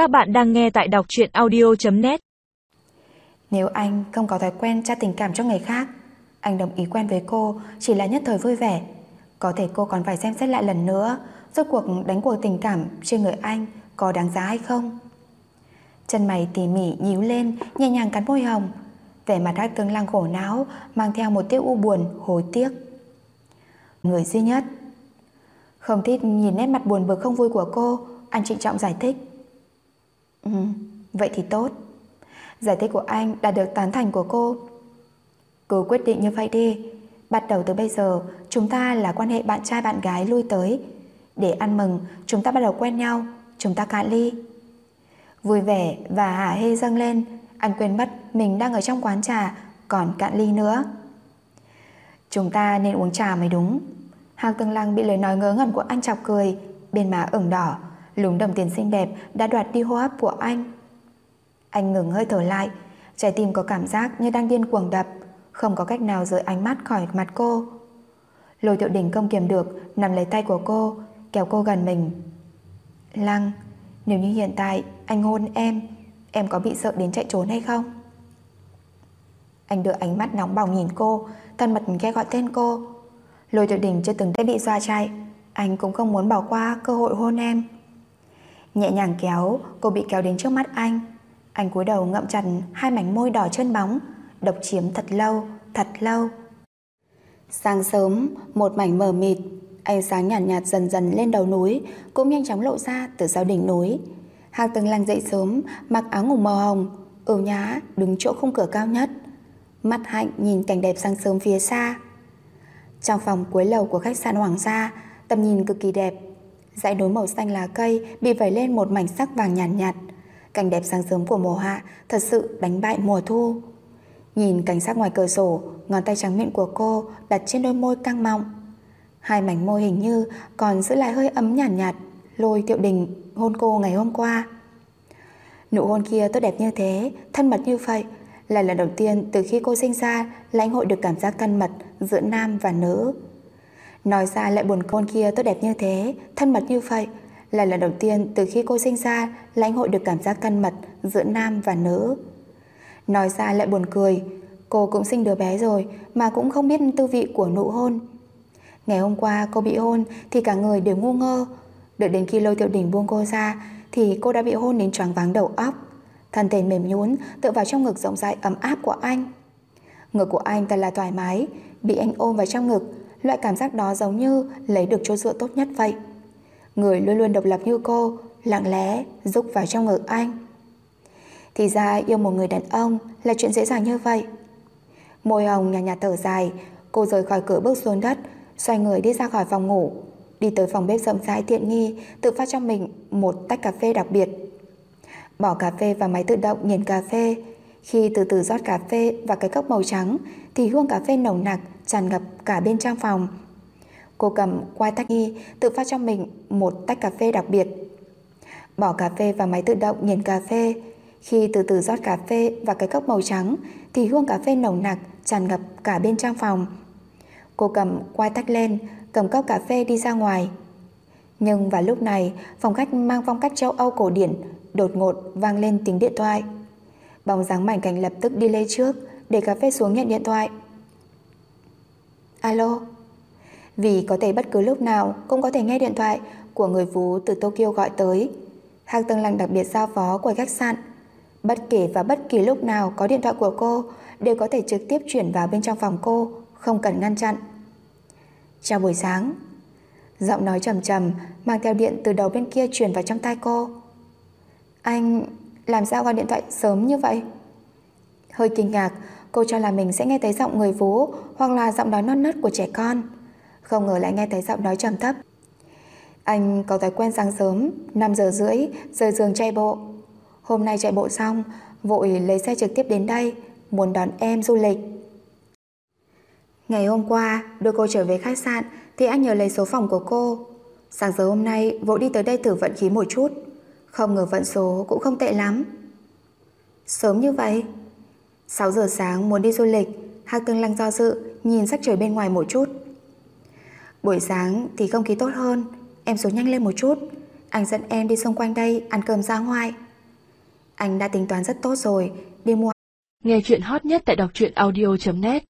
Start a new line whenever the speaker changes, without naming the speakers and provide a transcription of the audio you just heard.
Các bạn đang nghe tại đọc truyện audio.net
Nếu anh không có thói quen tra tình cảm cho người khác, anh đồng ý quen với cô chỉ là nhất thời vui vẻ. Có thể cô còn phải xem xét lại lần nữa, rốt cuộc đánh cuộc tình cảm trên người anh có đáng giá hay không. Chân mày tỉ mỉ nhíu lên, nhẹ nhàng cắn môi hồng. Vẻ mặt hát tương lang khổ não, mang theo một tiếc u buồn, hối tiếc. Người duy nhất. Không thích nhìn nét mặt buồn bực không vui của cô, anh trịnh trọng giải thích. Ừ, vậy thì tốt. Giải thích của anh đã được tán thành của cô. Cứ quyết định như vậy đi. Bắt đầu từ bây giờ, chúng ta là quan hệ bạn trai bạn gái lui tới. Để ăn mừng, chúng ta bắt đầu quen nhau, chúng ta cạn ly. Vui vẻ và hả hê dâng lên, anh quên mất mình đang ở trong quán trà, còn cạn ly nữa. Chúng ta nên uống trà mới đúng. Hàng Tương Lăng bị lời nói ngớ ngẩn của anh chọc cười, bên má ửng đỏ, lúng đồng tiền xinh đẹp đã đoạt đi hô hấp của anh. Anh ngừng hơi thở lại, trái tim có cảm giác như đang điên cuồng đập, không có cách nào rời ánh mắt khỏi mặt cô. Lôi Thiệu đình không kiềm được, nằm lấy tay của cô, kéo cô gần mình. Lăng, nếu như hiện tại anh hôn em, em có bị sợ đến chạy trốn hay không? Anh đưa ánh mắt nóng bỏng nhìn cô, thân mật ghé gọi tên cô. Lôi Thiệu đình chưa từng thấy bị xoa chạy, anh cũng không muốn bỏ qua cơ hội hôn em. Nhẹ nhàng kéo, cô bị kéo đến trước mắt anh. Anh cúi đầu ngậm chặt hai mảnh môi đỏ chân bóng, độc chiếm thật lâu, thật lâu. Sáng sớm, một mảnh mờ mịt, ánh sáng nhàn nhạt, nhạt dần dần lên đầu núi, cũng nhanh chóng lộ ra từ sau đỉnh núi. Hạc từng lành dậy sớm, mặc áo ngủ màu hồng, ưu nhã đứng chỗ khung cửa cao nhất. Mắt hạnh nhìn cảnh đẹp sáng sớm phía xa. Trong phòng cuối lầu của khách sạn Hoàng gia, tầm nhìn cực kỳ đẹp. Dãy núi màu xanh lá cây bị vẩy lên một mảnh sắc vàng nhàn nhạt, nhạt. Cảnh đẹp sáng sớm của mùa hạ thật sự đánh bại mùa thu. Nhìn cảnh sắc ngoài cửa sổ, ngón tay trắng miệng của cô đặt trên đôi môi căng mọng. Hai mảnh môi hình như còn giữ lại hơi ấm nhàn nhạt, nhạt, lôi tiệu đình hôn cô ngày hôm qua. Nụ hôn kia tốt đẹp như thế, thân mật như vậy, là lần đầu tiên từ khi cô sinh ra lãnh hội được cảm giác thân mật giữa nam và nữ. Nói ra lại buồn con kia tốt đẹp như thế, thân mật như vậy, là lần đầu tiên từ khi cô sinh ra lãnh hội được cảm giác thân mật giữa nam và nữ. Nói ra lại buồn cười, cô cũng sinh đứa bé rồi mà cũng không biết tư vị của nụ hôn. Ngày hôm qua cô bị hôn thì cả người đều ngu ngơ. Đợi đến khi lôi tiểu đỉnh buông cô ra thì cô đã bị hôn đến choáng váng đầu óc. Thân thể mềm nhún tựa vào trong ngực rộng rãi ấm áp của anh. Ngực của anh thật là thoải mái, bị anh ôm vào trong ngực, loại cảm giác đó giống như lấy được chỗ dựa tốt nhất vậy. Người luôn luôn độc lập như cô, lặng lẽ rúc vào trong ngực anh. Thì ra yêu một người đàn ông là chuyện dễ dàng như vậy. Môi hồng nhạt nhạt thở dài, cô rời khỏi cửa bước xuống đất, xoay người đi ra khỏi phòng ngủ, đi tới phòng bếp rộng rãi tiện nghi, tự pha cho mình một tách cà phê đặc biệt. Bỏ cà phê vào máy tự động nghiền cà phê. Khi từ từ rót cà phê vào cái cốc màu trắng thì hương cà phê nồng nặc tràn ngập cả bên trong phòng. Cô cầm quai tách nghi tự pha cho mình một tách cà phê đặc biệt. Bỏ cà phê vào máy tự động nghiền cà phê. Khi từ từ rót cà phê vào cái cốc màu trắng thì hương cà phê nồng nặc tràn ngập cả bên trong phòng. Cô cầm quai tách lên, cầm cốc cà phê đi ra ngoài. Nhưng vào lúc này, phòng khách mang phong cách châu Âu cổ điển đột ngột vang lên tiếng điện thoại. Bóng dáng mảnh cảnh lập tức đi lên trước, để cà phê xuống nhận điện thoại. Alo? Vì có thể bất cứ lúc nào cũng có thể nghe điện thoại của người phú từ Tokyo gọi tới. Hạc Tương Lăng đặc biệt giao phó của khách sạn. Bất kể và bất kỳ lúc nào có điện thoại của cô đều có thể trực tiếp chuyển vào bên trong phòng cô, không cần ngăn chặn. Chào buổi sáng. Giọng nói trầm trầm mang theo điện từ đầu bên kia truyền vào trong tai cô. Anh làm sao gọi điện thoại sớm như vậy? Hơi kinh ngạc, cô cho là mình sẽ nghe thấy giọng người vú hoặc là giọng nói non nớt của trẻ con. Không ngờ lại nghe thấy giọng nói trầm thấp. Anh có thói quen sáng sớm, 5 giờ rưỡi, rời giường chạy bộ. Hôm nay chạy bộ xong, vội lấy xe trực tiếp đến đây, muốn đón em du lịch. Ngày hôm qua, đưa cô trở về khách sạn thì anh nhờ lấy số phòng của cô. Sáng giờ hôm nay, vội đi tới đây thử vận khí một chút. Không ngờ vận số cũng không tệ lắm. Sớm như vậy? 6 giờ sáng muốn đi du lịch, Hạc Tương Lăng do dự, nhìn sắc trời bên ngoài một chút. Buổi sáng thì không khí tốt hơn, em xuống nhanh lên một chút. Anh dẫn em đi xung quanh đây ăn cơm ra ngoài. Anh đã tính toán rất tốt rồi, đi mua.
Nghe chuyện hot nhất tại đọc truyện audio.net